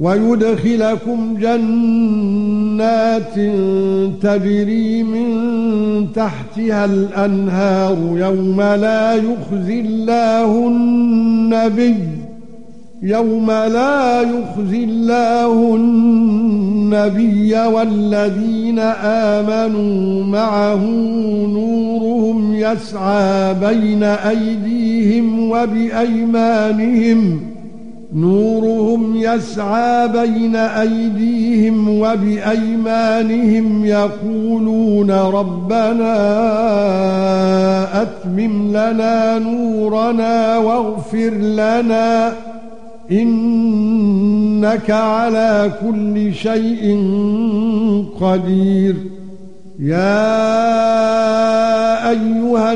ويدخلكم جنات تجري من تحتها الأنهار يوم لا يخزي الله النبي يوم لا يخزي الله النبي والذين آمنوا معه نورهم يسعى بين أيديهم وبأيمانهم نورهم يسعى بين أيديهم وبأيمانهم يقولون ربنا أتمم لنا نورنا واغفر لنا إنك على كل شيء قدير. يا أيها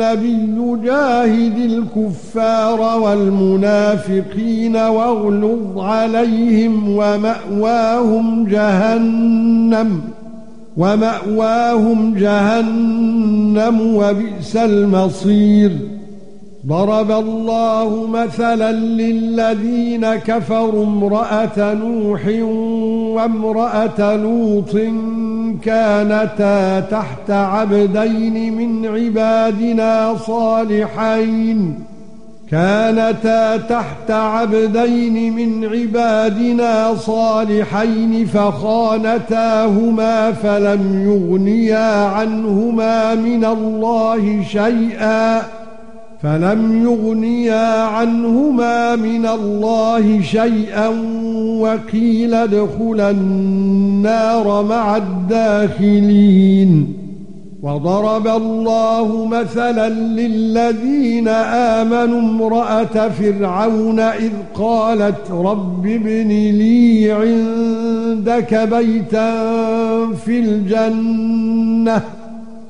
النبي جاهد الكفار والمنافقين واغلظ عليهم ومأواهم جهنم ومأواهم جهنم وبئس المصير. ضرب الله مثلا للذين كفروا امرأة نوح وامرأة لوط كانتا تحت عبدين من عبادنا صالحين. كانتا تحت عبدين من عبادنا صالحين فخانتاهما فلم يغنيا عنهما من الله شيئا. فلم يغنيا عنهما من الله شيئا وقيل ادخلا النار مع الداخلين وضرب الله مثلا للذين آمنوا امرأة فرعون إذ قالت رب ابن لي عندك بيتا في الجنة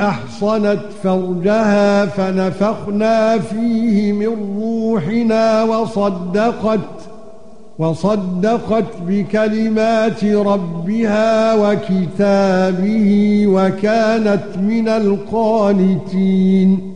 أحصنت فرجها فنفخنا فيه من روحنا وصدقت وصدقت بكلمات ربها وكتابه وكانت من القانتين.